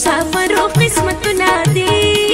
मुसाफरों किस्मत ना दी